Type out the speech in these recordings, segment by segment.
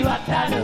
you a canoe.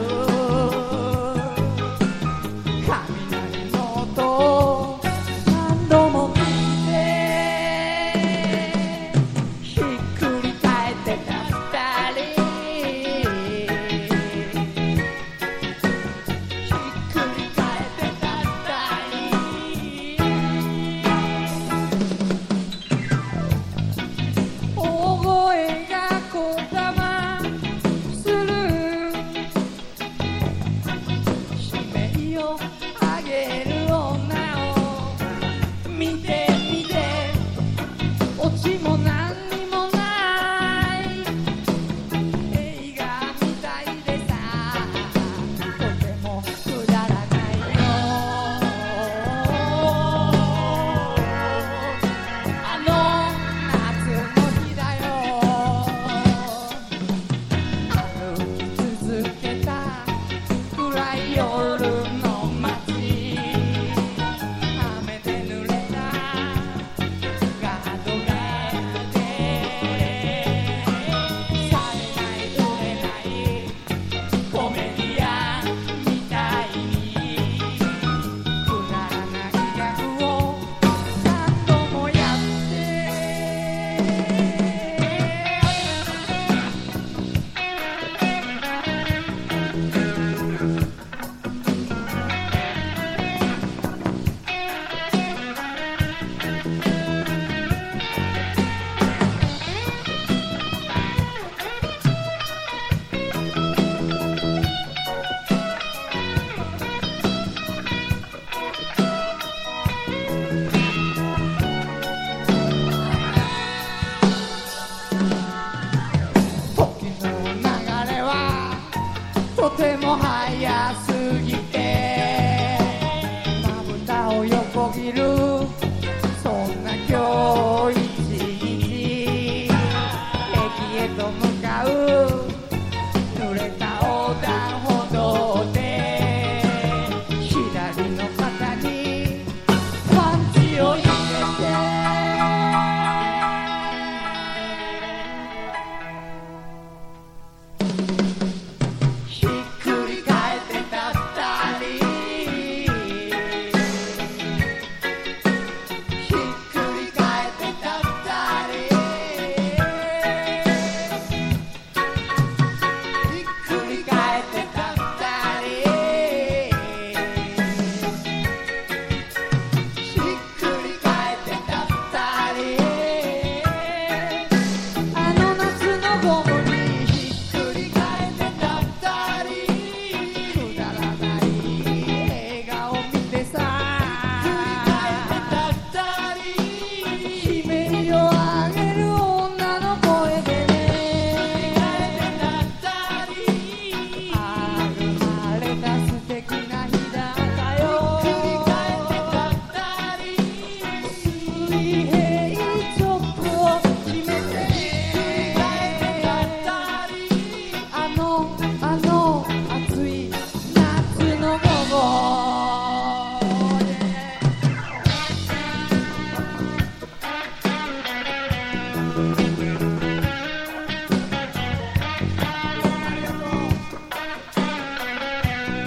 Oh.